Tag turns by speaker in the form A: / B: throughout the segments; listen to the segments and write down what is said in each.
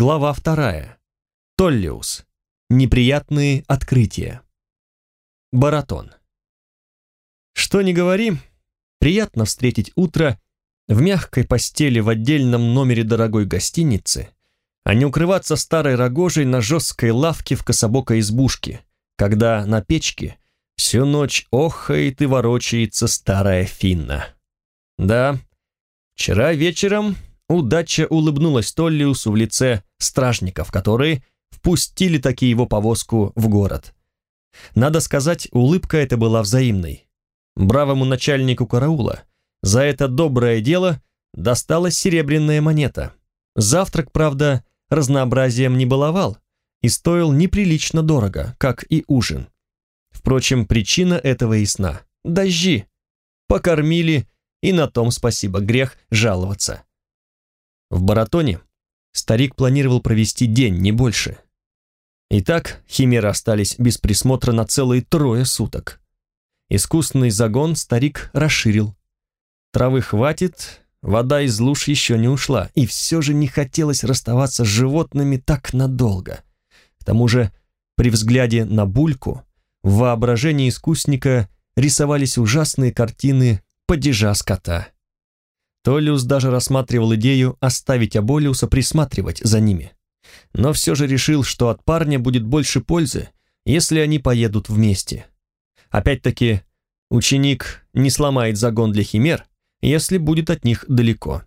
A: Глава вторая. Толлиус. Неприятные открытия. Баратон. Что ни говори, приятно встретить утро в мягкой постели в отдельном номере дорогой гостиницы, а не укрываться старой рогожей на жесткой лавке в кособокой избушке, когда на печке всю ночь охает и ворочается старая финна. Да, вчера вечером удача улыбнулась Толлиусу в лице стражников, которые впустили таки его повозку в город. Надо сказать, улыбка эта была взаимной. Бравому начальнику караула за это доброе дело досталась серебряная монета. Завтрак, правда, разнообразием не баловал и стоил неприлично дорого, как и ужин. Впрочем, причина этого ясна. Дожди. Покормили, и на том спасибо, грех жаловаться. В Баратоне старик планировал провести день, не больше. Итак, химеры остались без присмотра на целые трое суток. Искусственный загон старик расширил. Травы хватит, вода из луж еще не ушла, и все же не хотелось расставаться с животными так надолго. К тому же, при взгляде на бульку, в воображении искусника рисовались ужасные картины падежа скота. Толлиус даже рассматривал идею оставить Аболиуса присматривать за ними. Но все же решил, что от парня будет больше пользы, если они поедут вместе. Опять-таки, ученик не сломает загон для химер, если будет от них далеко.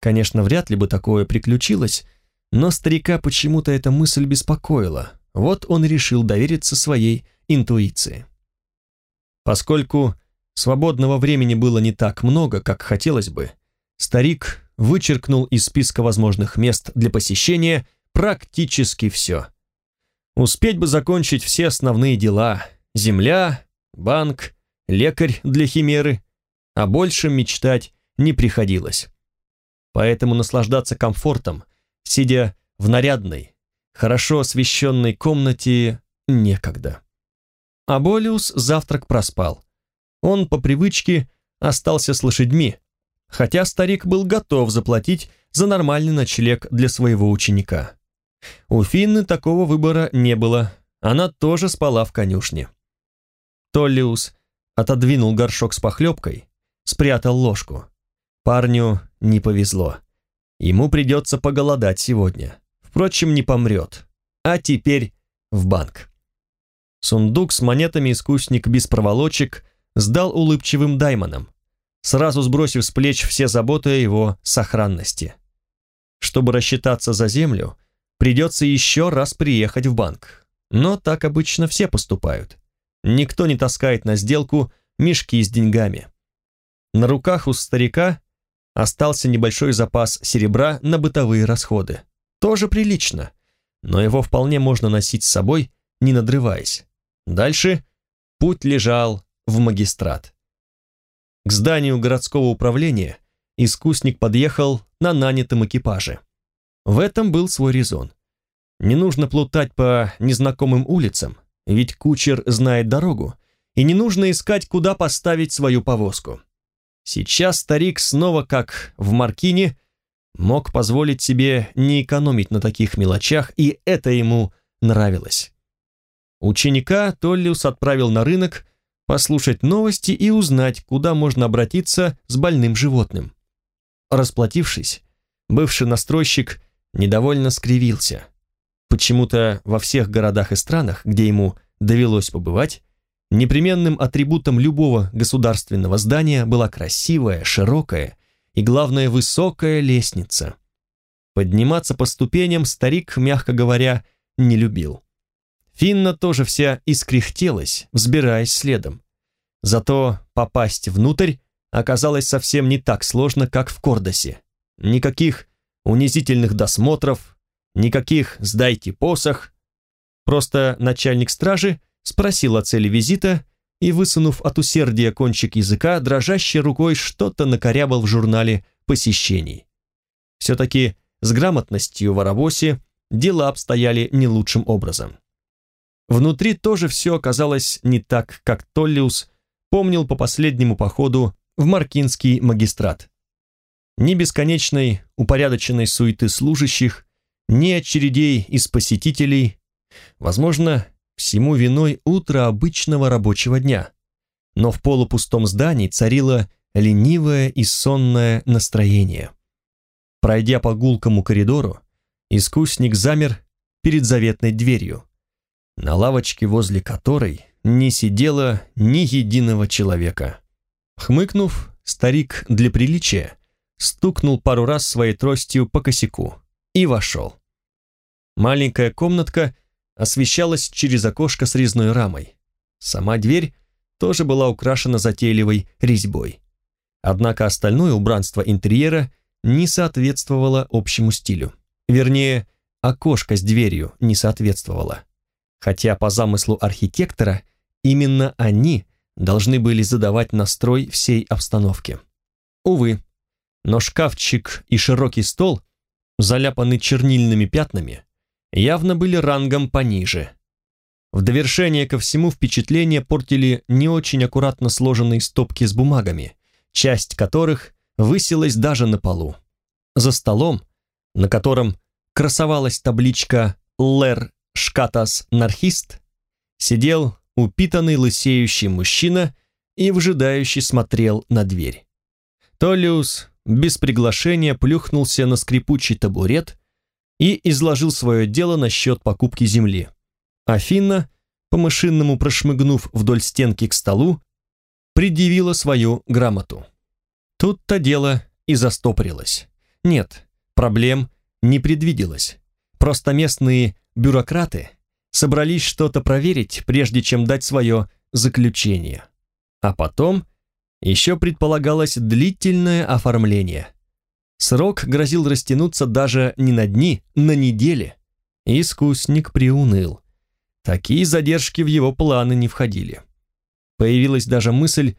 A: Конечно, вряд ли бы такое приключилось, но старика почему-то эта мысль беспокоила. Вот он решил довериться своей интуиции. Поскольку Свободного времени было не так много, как хотелось бы. Старик вычеркнул из списка возможных мест для посещения практически все. Успеть бы закончить все основные дела. Земля, банк, лекарь для химеры. А больше мечтать не приходилось. Поэтому наслаждаться комфортом, сидя в нарядной, хорошо освещенной комнате, некогда. Аболиус завтрак проспал. Он по привычке остался с лошадьми, хотя старик был готов заплатить за нормальный ночлег для своего ученика. У Финны такого выбора не было, она тоже спала в конюшне. Толлиус отодвинул горшок с похлебкой, спрятал ложку. Парню не повезло. Ему придется поголодать сегодня. Впрочем, не помрет. А теперь в банк. Сундук с монетами искусник без проволочек сдал улыбчивым даймонам, сразу сбросив с плеч все заботы о его сохранности. Чтобы рассчитаться за землю, придется еще раз приехать в банк. Но так обычно все поступают. Никто не таскает на сделку мешки с деньгами. На руках у старика остался небольшой запас серебра на бытовые расходы. Тоже прилично, но его вполне можно носить с собой, не надрываясь. Дальше путь лежал в магистрат. К зданию городского управления искусник подъехал на нанятом экипаже. В этом был свой резон. Не нужно плутать по незнакомым улицам, ведь кучер знает дорогу, и не нужно искать, куда поставить свою повозку. Сейчас старик снова, как в Маркине, мог позволить себе не экономить на таких мелочах, и это ему нравилось. Ученика Толлиус отправил на рынок послушать новости и узнать, куда можно обратиться с больным животным. Расплатившись, бывший настройщик недовольно скривился. Почему-то во всех городах и странах, где ему довелось побывать, непременным атрибутом любого государственного здания была красивая, широкая и, главное, высокая лестница. Подниматься по ступеням старик, мягко говоря, не любил. Финна тоже вся искряхтелась, взбираясь следом. Зато попасть внутрь оказалось совсем не так сложно, как в Кордосе. Никаких унизительных досмотров, никаких «сдайте посох». Просто начальник стражи спросил о цели визита и, высунув от усердия кончик языка, дрожащей рукой что-то накорябал в журнале посещений. Все-таки с грамотностью в Арабосе дела обстояли не лучшим образом. Внутри тоже все оказалось не так, как Толлиус помнил по последнему походу в Маркинский магистрат. Ни бесконечной упорядоченной суеты служащих, ни очередей из посетителей. Возможно, всему виной утро обычного рабочего дня. Но в полупустом здании царило ленивое и сонное настроение. Пройдя по гулкому коридору, искусник замер перед заветной дверью, на лавочке возле которой не сидело ни единого человека. Хмыкнув, старик для приличия стукнул пару раз своей тростью по косяку и вошел. Маленькая комнатка освещалась через окошко с резной рамой. Сама дверь тоже была украшена затейливой резьбой. Однако остальное убранство интерьера не соответствовало общему стилю. Вернее, окошко с дверью не соответствовало. Хотя по замыслу архитектора именно они должны были задавать настрой всей обстановки. Увы, но шкафчик и широкий стол, заляпанный чернильными пятнами, явно были рангом пониже. В довершение ко всему впечатление портили не очень аккуратно сложенные стопки с бумагами, часть которых высилась даже на полу. За столом, на котором красовалась табличка «Лер Шкатас Нархист», сидел упитанный лысеющий мужчина и вжидающий смотрел на дверь. Толиус без приглашения плюхнулся на скрипучий табурет и изложил свое дело насчет покупки земли. Афина, по-машинному прошмыгнув вдоль стенки к столу, предъявила свою грамоту. Тут-то дело и застопорилось. Нет, проблем не предвиделось. Просто местные бюрократы собрались что-то проверить, прежде чем дать свое заключение. А потом еще предполагалось длительное оформление. Срок грозил растянуться даже не на дни, на недели. Искусник приуныл. Такие задержки в его планы не входили. Появилась даже мысль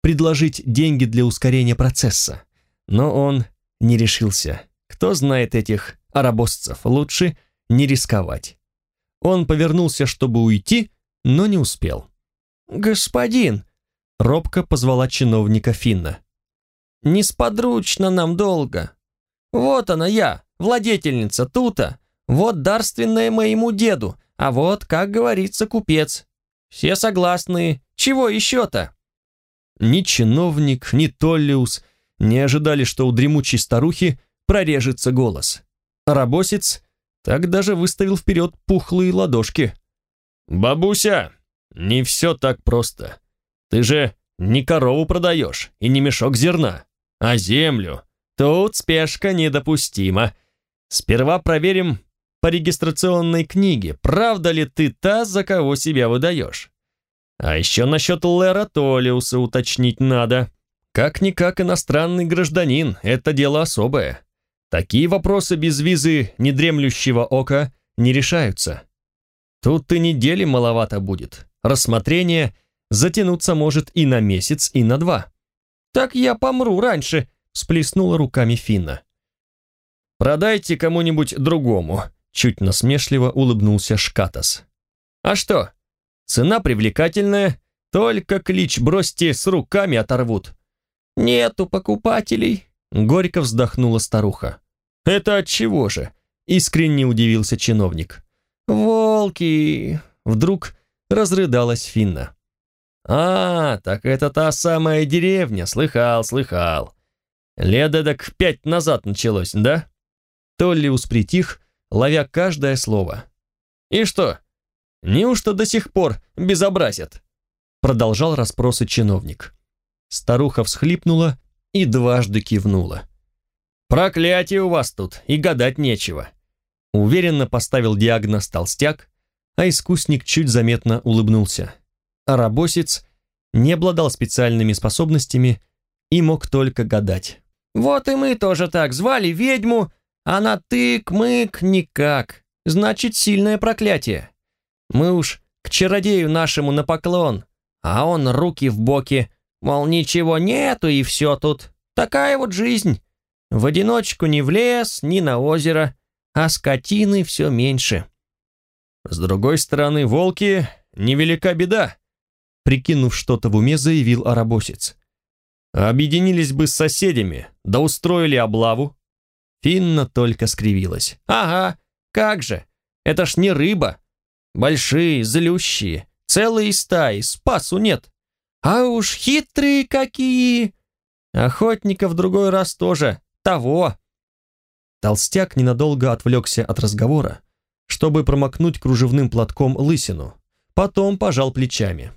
A: предложить деньги для ускорения процесса. Но он не решился. Кто знает этих арабосцев, лучше не рисковать. Он повернулся, чтобы уйти, но не успел. «Господин!» — робко позвала чиновника Финна. «Несподручно нам долго. Вот она я, владетельница тута, вот дарственная моему деду, а вот, как говорится, купец. Все согласны, чего еще-то?» Ни чиновник, ни Толлиус не ожидали, что у дремучей старухи прорежется голос. Рабосец так даже выставил вперед пухлые ладошки. «Бабуся, не все так просто. Ты же не корову продаешь и не мешок зерна, а землю. Тут спешка недопустима. Сперва проверим по регистрационной книге, правда ли ты та, за кого себя выдаешь. А еще насчет Лера Толиуса уточнить надо. Как-никак иностранный гражданин, это дело особое. Такие вопросы без визы недремлющего ока не решаются. Тут и недели маловато будет. Рассмотрение затянуться может и на месяц, и на два. «Так я помру раньше», — сплеснула руками Финна. «Продайте кому-нибудь другому», — чуть насмешливо улыбнулся Шкатас. «А что? Цена привлекательная, только клич бросьте, с руками оторвут». «Нету покупателей», Горько вздохнула старуха. «Это от чего же?» Искренне удивился чиновник. «Волки!» Вдруг разрыдалась Финна. «А, так это та самая деревня, слыхал, слыхал. Ледедок пять назад началось, да?» Толлиус притих, ловя каждое слово. «И что, неужто до сих пор безобразят?» Продолжал расспросы чиновник. Старуха всхлипнула и дважды кивнула. «Проклятие у вас тут, и гадать нечего!» Уверенно поставил диагноз толстяк, а искусник чуть заметно улыбнулся. А рабосец не обладал специальными способностями и мог только гадать. «Вот и мы тоже так звали ведьму, а на тык-мык никак. Значит, сильное проклятие. Мы уж к чародею нашему на поклон, а он руки в боки, Мол, ничего нету и все тут. Такая вот жизнь. В одиночку ни в лес, ни на озеро, а скотины все меньше. С другой стороны, волки — невелика беда, прикинув что-то в уме, заявил арабосец. Объединились бы с соседями, да устроили облаву. Финна только скривилась. Ага,
B: как же, это ж не рыба. Большие, злющие, целые стаи, спасу нет. А уж хитрые какие! Охотника в другой раз тоже, того.
A: Толстяк ненадолго отвлекся от разговора, чтобы промокнуть кружевным платком лысину. Потом пожал плечами.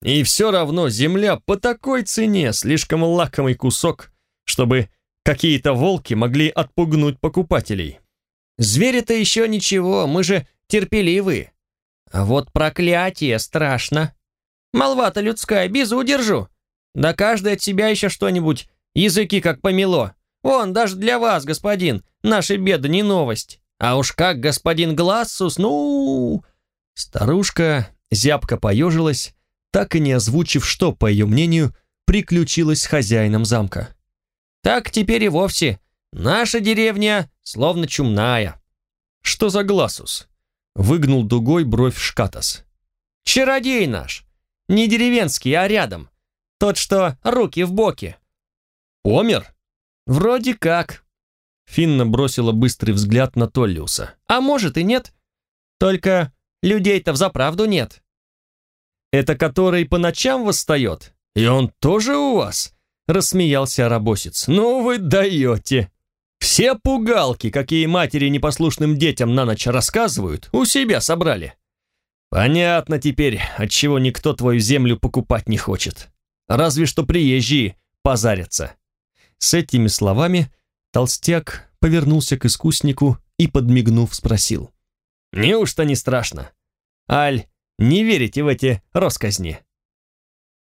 A: И все равно земля по такой цене, слишком лакомый кусок, чтобы какие-то волки могли отпугнуть покупателей.
B: Звери-то еще ничего, мы же терпеливые. А вот проклятие страшно. Молва-то людская, без удержу. Да каждый от себя еще что-нибудь, языки как помело. Вон, даже для вас, господин, наши беды не новость. А уж как господин Глассус, ну...
A: Старушка зябко поежилась, так и не озвучив, что, по ее мнению, приключилось с хозяином замка.
B: «Так теперь и вовсе. Наша деревня словно чумная».
A: «Что за гласус?» Выгнул дугой бровь Шкатас.
B: «Чародей наш. Не деревенский, а рядом. Тот, что руки в боки».
A: «Помер?»
B: «Вроде как».
A: Финна бросила быстрый взгляд на Толлиуса.
B: «А может и нет. Только людей-то взаправду нет.
A: Это который по ночам восстает? И он тоже у вас?» Рассмеялся арабосец. «Ну вы даете!» Все пугалки, какие матери непослушным детям на ночь рассказывают, у себя собрали. Понятно теперь, отчего никто твою землю покупать не хочет. Разве что приезжие позарятся. С этими словами толстяк повернулся к искуснику и, подмигнув, спросил. «Неужто не страшно? Аль, не верите в эти росказни?»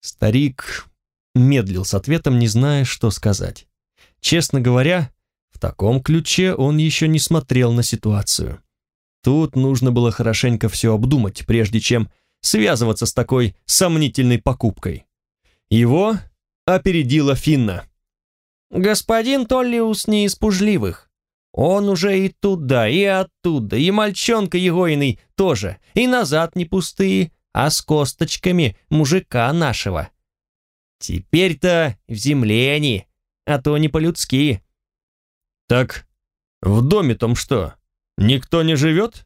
A: Старик медлил с ответом, не зная, что сказать. Честно говоря, в таком ключе он еще не смотрел на ситуацию. Тут нужно было хорошенько все обдумать, прежде чем связываться с такой сомнительной покупкой. Его опередила Финна.
B: «Господин Толлиус не из пужливых. Он уже и туда, и оттуда, и мальчонка Егоиный тоже, и назад не пустые, а с косточками мужика нашего. Теперь-то в земле они, а то не по-людски.
A: Так в доме том что, никто не живет?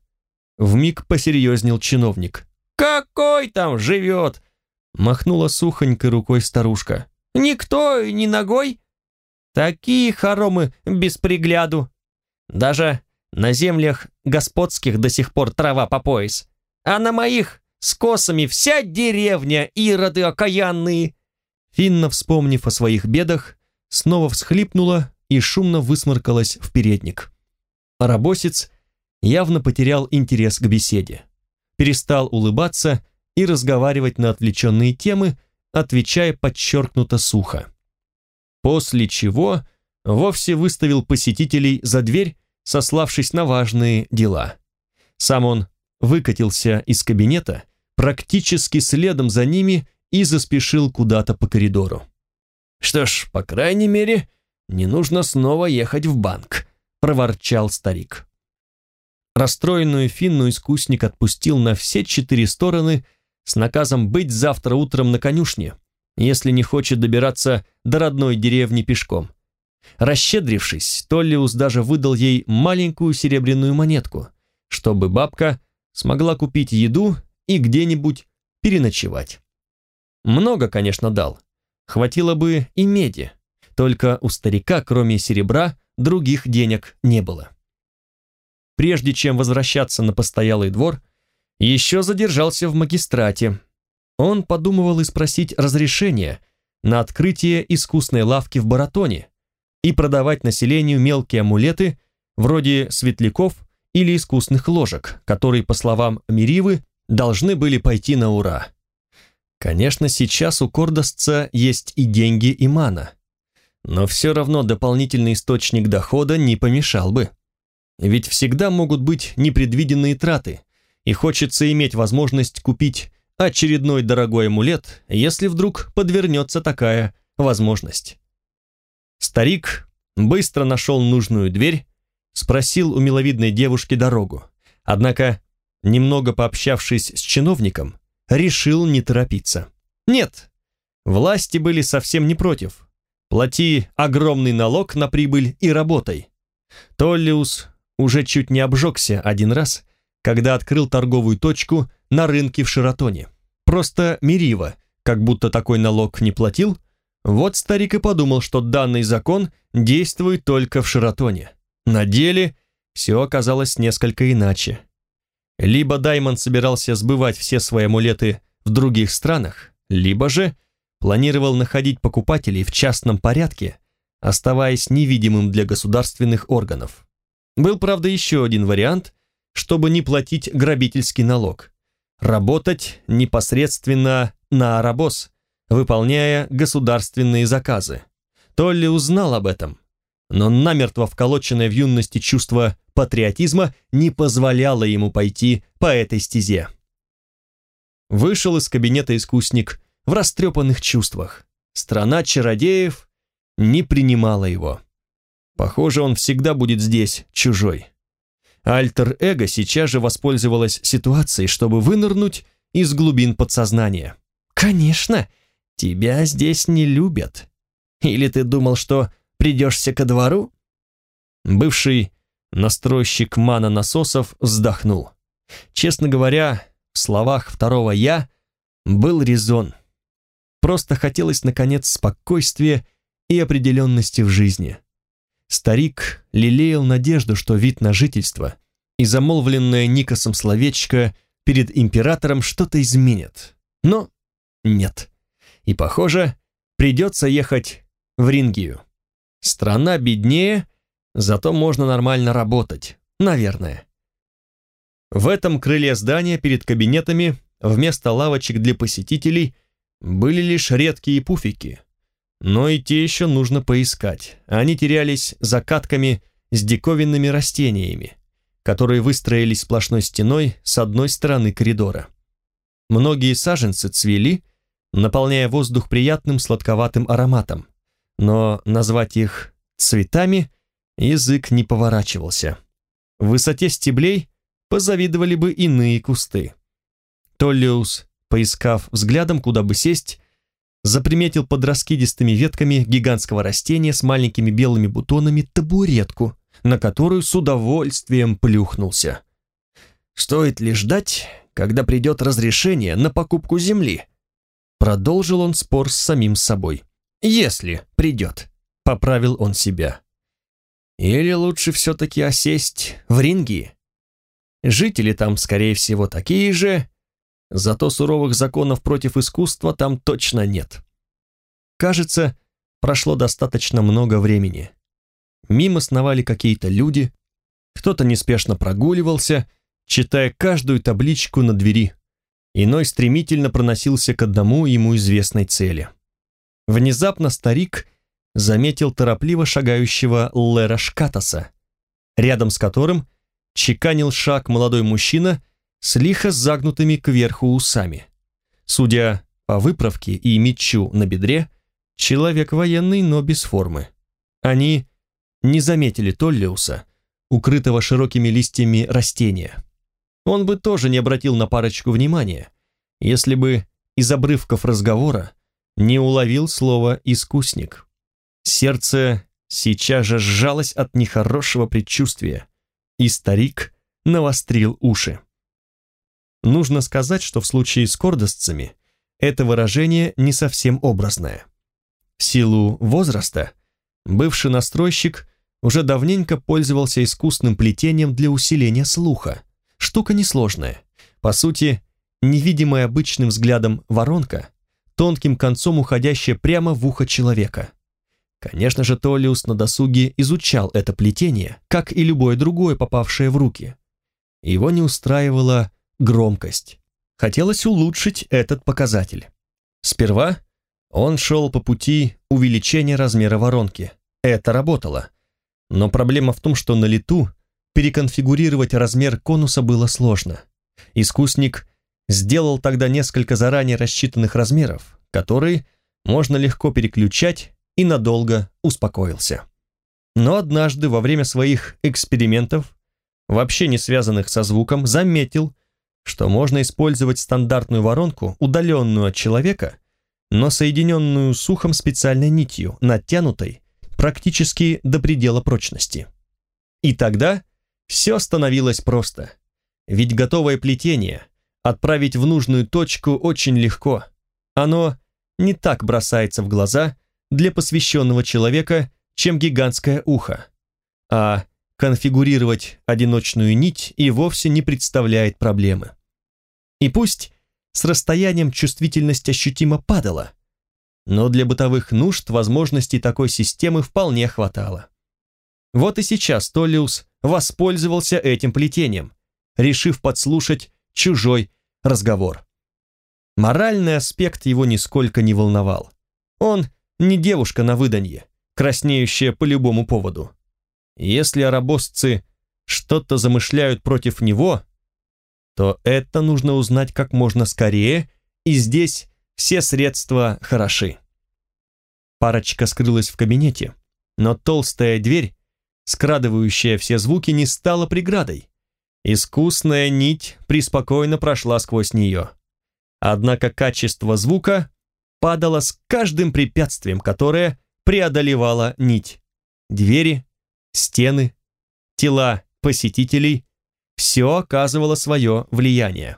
A: Вмиг посерьезнел чиновник.
B: Какой там живет?
A: Махнула сухонькой рукой старушка.
B: Никто ни ногой. Такие хоромы без пригляду. Даже на землях господских до сих пор трава по пояс. А на моих с косами вся деревня, ироды окаянные!»
A: Финна, вспомнив о своих бедах, снова всхлипнула и шумно высморкалась в передник. Арабосец явно потерял интерес к беседе. Перестал улыбаться и разговаривать на отвлеченные темы, отвечая подчеркнуто сухо. После чего вовсе выставил посетителей за дверь, сославшись на важные дела. Сам он выкатился из кабинета, практически следом за ними и заспешил куда-то по коридору. «Что ж, по крайней мере, не нужно снова ехать в банк», — проворчал старик. Расстроенную Финну искусник отпустил на все четыре стороны с наказом быть завтра утром на конюшне, если не хочет добираться до родной деревни пешком. Расщедрившись, Толлиус даже выдал ей маленькую серебряную монетку, чтобы бабка смогла купить еду и где-нибудь переночевать. Много, конечно, дал. Хватило бы и меди, только у старика, кроме серебра, других денег не было. Прежде чем возвращаться на постоялый двор, еще задержался в магистрате. Он подумывал и спросить разрешения на открытие искусной лавки в Баратоне, и продавать населению мелкие амулеты, вроде светляков или искусных ложек, которые, по словам Миривы, должны были пойти на ура. Конечно, сейчас у Кордосца есть и деньги, и мана. Но все равно дополнительный источник дохода не помешал бы. Ведь всегда могут быть непредвиденные траты, и хочется иметь возможность купить очередной дорогой амулет, если вдруг подвернется такая возможность. Старик быстро нашел нужную дверь, спросил у миловидной девушки дорогу. Однако, немного пообщавшись с чиновником, решил не торопиться. Нет, власти были совсем не против. Плати огромный налог на прибыль и работай. Толлиус уже чуть не обжегся один раз, когда открыл торговую точку на рынке в Шератоне. Просто Мирива, как будто такой налог не платил, вот старик и подумал, что данный закон действует только в Шератоне. На деле все оказалось несколько иначе. Либо Даймонд собирался сбывать все свои амулеты в других странах, либо же планировал находить покупателей в частном порядке, оставаясь невидимым для государственных органов. Был, правда, еще один вариант, чтобы не платить грабительский налог. Работать непосредственно на Арабос, выполняя государственные заказы. Толли узнал об этом, но намертво вколоченное в юности чувство патриотизма не позволяло ему пойти по этой стезе. Вышел из кабинета искусник в растрепанных чувствах. Страна чародеев не принимала его. Похоже, он всегда будет здесь чужой. Альтер-эго сейчас же воспользовалась ситуацией, чтобы вынырнуть из глубин подсознания. «Конечно, тебя здесь не любят. Или ты думал, что придешься ко двору?» Бывший настройщик мана-насосов вздохнул. Честно говоря, в словах второго «я» был резон. Просто хотелось, наконец, спокойствия и определенности в жизни. Старик лелеял надежду, что вид на жительство и замолвленное Никосом словечко перед императором что-то изменит. Но нет. И, похоже, придется ехать в Рингию. Страна беднее, зато можно нормально работать, наверное. В этом крыле здания перед кабинетами вместо лавочек для посетителей были лишь редкие пуфики, но и те еще нужно поискать. Они терялись за катками с диковинными растениями, которые выстроились сплошной стеной с одной стороны коридора. Многие саженцы цвели, наполняя воздух приятным сладковатым ароматом, но назвать их цветами язык не поворачивался. В высоте стеблей позавидовали бы иные кусты. Толлиус, поискав взглядом, куда бы сесть, заприметил под раскидистыми ветками гигантского растения с маленькими белыми бутонами табуретку, на которую с удовольствием плюхнулся. «Стоит ли ждать, когда придет разрешение на покупку земли?» Продолжил он спор с самим собой. «Если придет», — поправил он себя. «Или лучше все-таки осесть в ринге? Жители там, скорее всего, такие же, Зато суровых законов против искусства там точно нет. Кажется, прошло достаточно много времени. Мимо сновали какие-то люди, кто-то неспешно прогуливался, читая каждую табличку на двери. Иной стремительно проносился к одному ему известной цели. Внезапно старик заметил торопливо шагающего Лера Шкатаса, рядом с которым чеканил шаг молодой мужчина с лихо загнутыми кверху усами. Судя по выправке и мечу на бедре, человек военный, но без формы. Они не заметили Толлиуса, укрытого широкими листьями растения. Он бы тоже не обратил на парочку внимания, если бы из обрывков разговора не уловил слово «искусник». Сердце сейчас же сжалось от нехорошего предчувствия, и старик навострил уши. Нужно сказать, что в случае с кордостцами это выражение не совсем образное. В силу возраста бывший настройщик уже давненько пользовался искусным плетением для усиления слуха. Штука несложная. По сути, невидимая обычным взглядом воронка, тонким концом уходящая прямо в ухо человека. Конечно же, Толиус на досуге изучал это плетение, как и любое другое, попавшее в руки. Его не устраивало громкость. Хотелось улучшить этот показатель. Сперва он шел по пути увеличения размера воронки. Это работало. Но проблема в том, что на лету переконфигурировать размер конуса было сложно. Искусник сделал тогда несколько заранее рассчитанных размеров, которые можно легко переключать и надолго успокоился. Но однажды во время своих экспериментов, вообще не связанных со звуком, заметил, что можно использовать стандартную воронку, удаленную от человека, но соединенную с ухом специальной нитью, натянутой практически до предела прочности. И тогда Все становилось просто. Ведь готовое плетение отправить в нужную точку очень легко. Оно не так бросается в глаза для посвященного человека, чем гигантское ухо. А конфигурировать одиночную нить и вовсе не представляет проблемы. И пусть с расстоянием чувствительность ощутимо падала, но для бытовых нужд возможностей такой системы вполне хватало. Вот и сейчас Толлиус воспользовался этим плетением, решив подслушать чужой разговор. Моральный аспект его нисколько не волновал. Он не девушка на выданье, краснеющая по любому поводу. Если арабосцы что-то замышляют против него, то это нужно узнать как можно скорее, и здесь все средства хороши. Парочка скрылась в кабинете, но толстая дверь, скрадывающая все звуки, не стала преградой. Искусная нить преспокойно прошла сквозь нее. Однако качество звука падало с каждым препятствием, которое преодолевала нить. Двери, стены, тела посетителей – все оказывало свое влияние.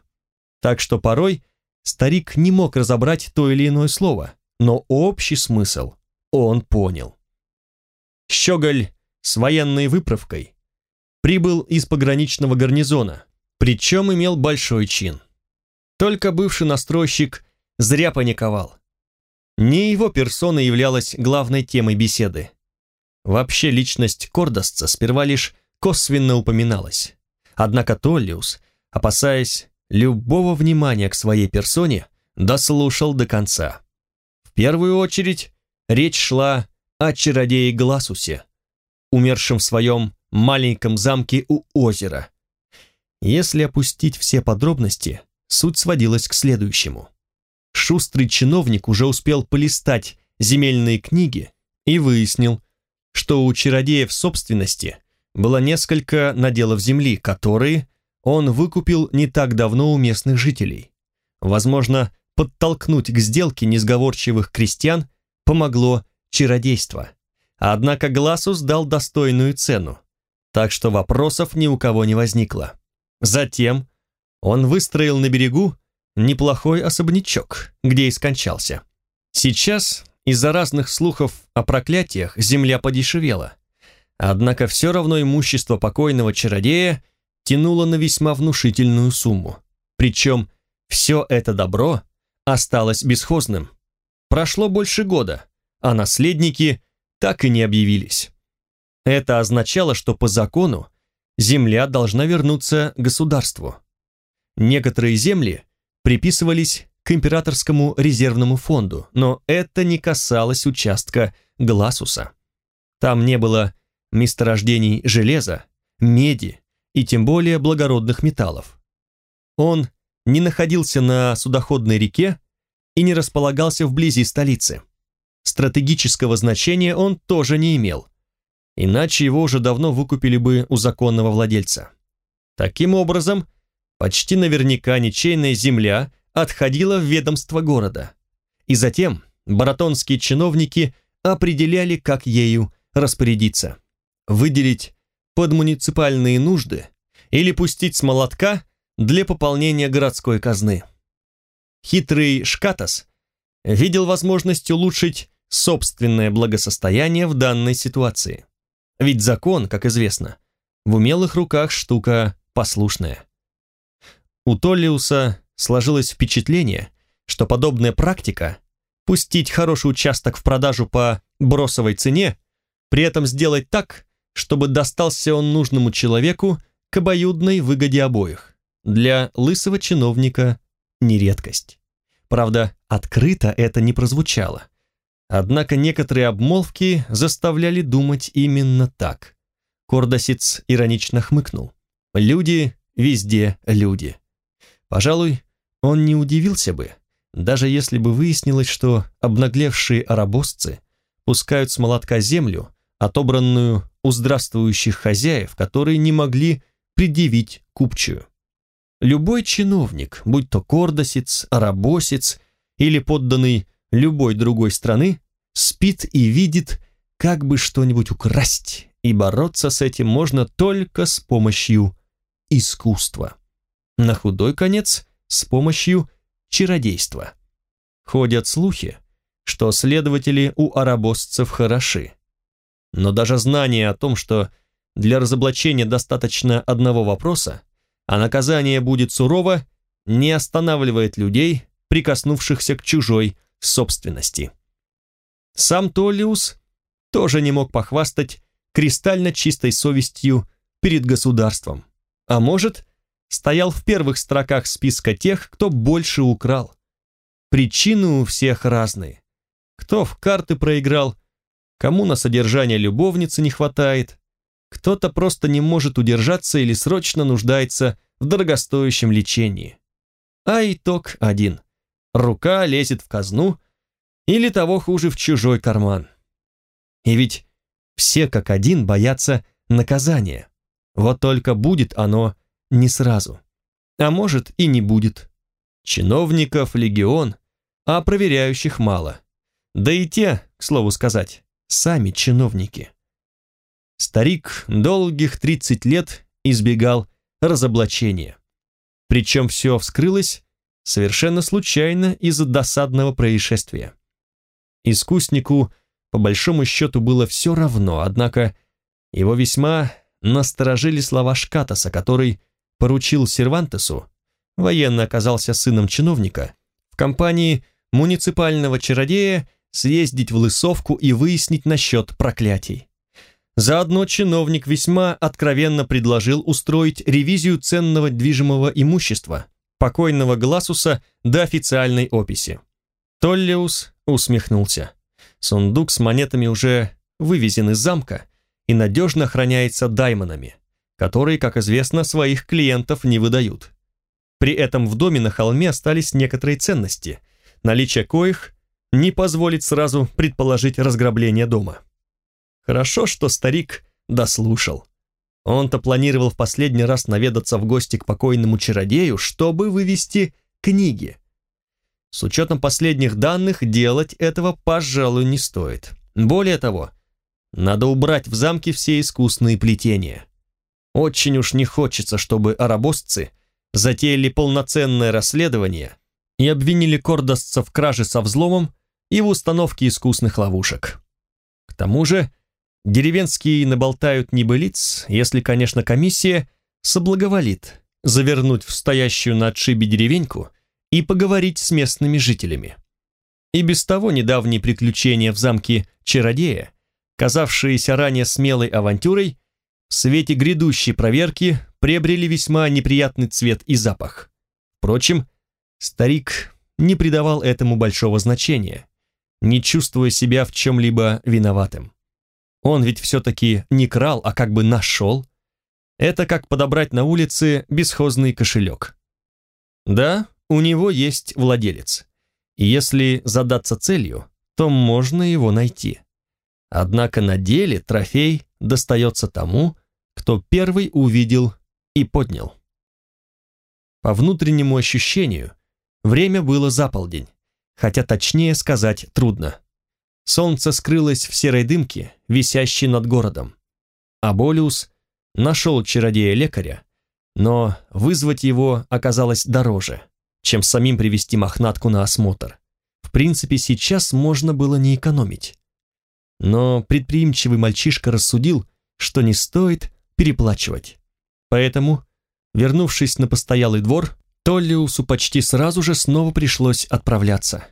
A: Так что порой старик не мог разобрать то или иное слово, но общий смысл он понял. Щеголь с военной выправкой прибыл из пограничного гарнизона, причем имел большой чин. Только бывший настройщик зря паниковал. Не его персона являлась главной темой беседы. Вообще личность Кордосца сперва лишь косвенно упоминалась. Однако Толлиус, опасаясь любого внимания к своей персоне, дослушал до конца. В первую очередь речь шла о чародее Гласусе, умершем в своем маленьком замке у озера. Если опустить все подробности, суть сводилась к следующему. Шустрый чиновник уже успел полистать земельные книги и выяснил, что у чародея в собственности было несколько наделов земли, которые он выкупил не так давно у местных жителей. Возможно, подтолкнуть к сделке несговорчивых крестьян помогло чародейство. Однако Гласус дал достойную цену, так что вопросов ни у кого не возникло. Затем он выстроил на берегу неплохой особнячок, где и скончался. Сейчас из-за разных слухов о проклятиях земля подешевела. Однако все равно имущество покойного чародея тянуло на весьма внушительную сумму. Причем все это добро осталось бесхозным. Прошло больше года, а наследники так и не объявились. Это означало, что по закону земля должна вернуться государству. Некоторые земли приписывались к императорскому резервному фонду, но это не касалось участка Гласуса. Там не было месторождений железа, меди и тем более благородных металлов. Он не находился на судоходной реке и не располагался вблизи столицы. Стратегического значения он тоже не имел, иначе его уже давно выкупили бы у законного владельца. Таким образом, почти наверняка ничейная земля отходила в ведомство города. И затем баратонские чиновники определяли, как ею распорядиться. Выделить под муниципальные нужды или пустить с молотка для пополнения городской казны. Хитрый Шкатас видел возможность улучшить собственное благосостояние в данной ситуации. Ведь закон, как известно, в умелых руках штука послушная. У Толлиуса сложилось впечатление, что подобная практика – пустить хороший участок в продажу по бросовой цене, при этом сделать так, чтобы достался он нужному человеку к обоюдной выгоде обоих. Для лысого чиновника не редкость. Правда, открыто это не прозвучало. Однако некоторые обмолвки заставляли думать именно так. Кордосец иронично хмыкнул. Люди везде люди. Пожалуй, он не удивился бы, даже если бы выяснилось, что обнаглевшие арабосцы пускают с молотка землю, отобранную у здравствующих хозяев, которые не могли предъявить купчую. Любой чиновник, будь то кордосец, арабосец или подданный любой другой страны, спит и видит, как бы что-нибудь украсть и бороться с этим можно только с помощью искусства. На худой конец с помощью чародейства. Ходят слухи, что следователи у арабосцев хороши. Но даже знание о том, что для разоблачения достаточно одного вопроса, а наказание будет сурово, не останавливает людей, прикоснувшихся к чужой собственности. Сам Толлиус тоже не мог похвастать кристально чистой совестью перед государством, а может, стоял в первых строках списка тех, кто больше украл. Причины у всех разные. Кто в карты проиграл, кому на содержание любовницы не хватает, кто-то просто не может удержаться или срочно нуждается в дорогостоящем лечении. А итог один. Рука лезет в казну или того хуже в чужой карман. И ведь все как один боятся наказания. Вот только будет оно не сразу. А может и не будет. Чиновников легион, а проверяющих мало. Да и те, к слову сказать, сами чиновники. Старик долгих 30 лет избегал разоблачения. Причем все вскрылось совершенно случайно из-за досадного происшествия. Искуснику, по большому счету, было все равно, однако его весьма насторожили слова Шкатаса, который поручил Сервантесу, военно оказался сыном чиновника, в компании муниципального чародея съездить в Лысовку и выяснить насчет проклятий. Заодно чиновник весьма откровенно предложил устроить ревизию ценного движимого имущества покойного Гласуса до официальной описи. Толлиус усмехнулся. Сундук с монетами уже вывезен из замка и надежно охраняется даймонами, которые, как известно, своих клиентов не выдают. При этом в доме на холме остались некоторые ценности, наличие коих не позволит сразу предположить разграбление дома. Хорошо, что старик дослушал. Он-то планировал в последний раз наведаться в гости к покойному чародею, чтобы вывести книги. С учетом последних данных делать этого, пожалуй, не стоит. Более того, надо убрать в замке все искусные плетения. Очень уж не хочется, чтобы арабосцы затеяли полноценное расследование и обвинили кордосца в краже со взломом и в установке искусных ловушек. К тому же, деревенские наболтают небылиц, если, конечно, комиссия соблаговолит завернуть в стоящую на отшибе деревеньку и поговорить с местными жителями. И без того недавние приключения в замке Чародея, казавшиеся ранее смелой авантюрой, в свете грядущей проверки приобрели весьма неприятный цвет и запах. Впрочем, старик не придавал этому большого значения, не чувствуя себя в чем-либо виноватым. Он ведь все-таки не крал, а как бы нашел. Это как подобрать на улице бесхозный кошелек. Да, у него есть владелец. И если задаться целью, то можно его найти. Однако на деле трофей достается тому, кто первый увидел и поднял. По внутреннему ощущению, время было за полдень, хотя точнее сказать трудно. Солнце скрылось в серой дымке, висящей над городом. Аболиус нашел чародея-лекаря, но вызвать его оказалось дороже, чем самим привести мохнатку на осмотр. В принципе, сейчас можно было не экономить. Но предприимчивый мальчишка рассудил, что не стоит переплачивать. Поэтому, вернувшись на постоялый двор, Толлиусу почти сразу же снова пришлось отправляться.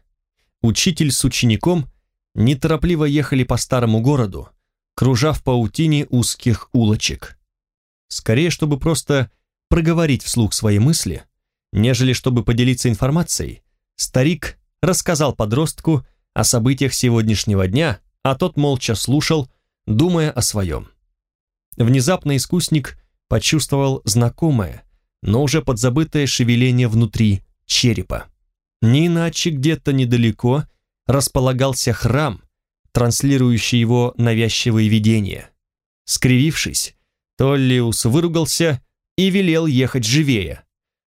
A: Учитель с учеником неторопливо ехали по старому городу, кружа в паутине узких улочек. Скорее, чтобы просто проговорить вслух свои мысли, нежели чтобы поделиться информацией, старик рассказал подростку о событиях сегодняшнего дня, а тот молча слушал, думая о своем. Внезапно искусник почувствовал знакомое, но уже подзабытое шевеление внутри черепа. Не иначе где-то недалеко располагался храм, транслирующий его навязчивые видения. Скривившись, Толлиус выругался и велел ехать живее.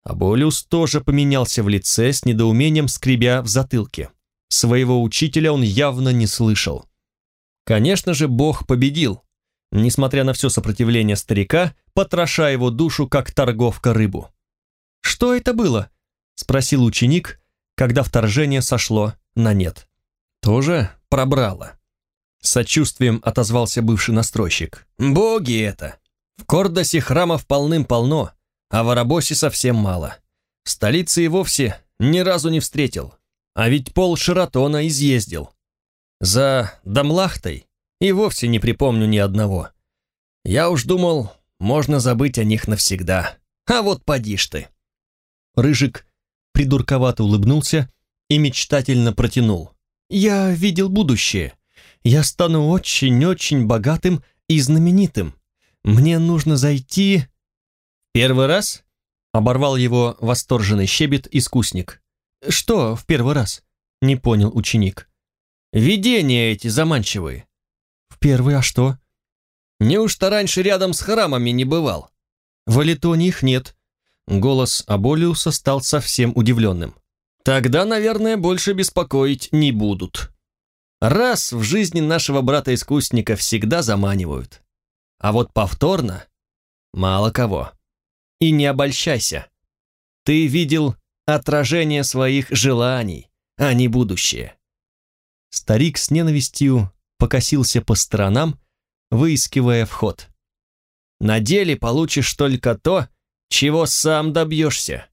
A: А Болиус тоже поменялся в лице с недоумением скребя в затылке. Своего учителя он явно не слышал. Конечно же, Бог победил, несмотря на все сопротивление старика, потроша его душу, как торговка рыбу. «Что это было?» — спросил ученик, когда вторжение сошло на нет. «Тоже пробрало?» С сочувствием отозвался бывший настройщик. «Боги это! В Кордосе храмов полным-полно, а в Арабосе совсем мало. В столице и вовсе ни разу не встретил. А ведь пол Шератона изъездил. За Дамлахтой и вовсе не припомню ни одного. Я уж думал, можно забыть о них навсегда. А вот поди ж ты. Рыжик придурковато улыбнулся и мечтательно протянул. «Я видел будущее. Я стану очень-очень богатым и знаменитым. Мне нужно зайти...» «Первый раз?» — оборвал его восторженный щебет искусник. «Что в первый раз?» — не понял ученик. «Видения эти заманчивые». «В первый, а что?» «Неужто раньше рядом с храмами не бывал?» «В Алитоне их нет». Голос Аболиуса стал совсем удивленным. «Тогда, наверное, больше беспокоить не будут. Раз в жизни нашего брата-искусника всегда заманивают. А вот повторно мало кого. И не обольщайся. Ты видел отражение своих желаний, а не будущее. Старик с ненавистью покосился по сторонам, выискивая вход. На деле получишь только то, чего сам добьешься,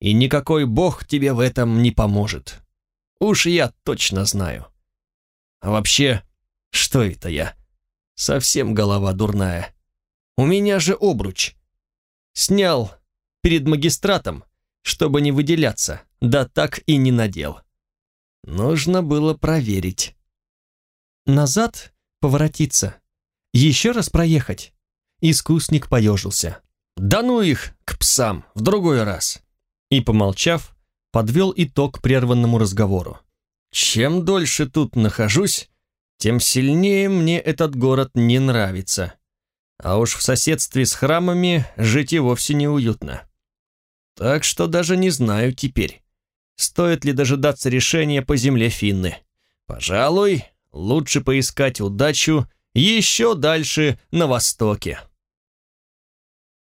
A: и никакой бог тебе в этом не поможет. Уж я точно знаю. А вообще, что это я? Совсем голова дурная. У меня же обруч. Снял перед магистратом, чтобы не выделяться, да так и не надел. Нужно было проверить. Назад поворотиться. Еще раз проехать. Искусник поежился. Да ну их к псам, в другой раз. И, помолчав, подвел итог прерванному разговору. Чем дольше тут нахожусь, тем сильнее мне этот город не нравится. А уж в соседстве с храмами жить и вовсе неуютно. Так что даже не знаю теперь, стоит ли дожидаться решения по земле Финны. Пожалуй, лучше поискать удачу еще дальше на востоке.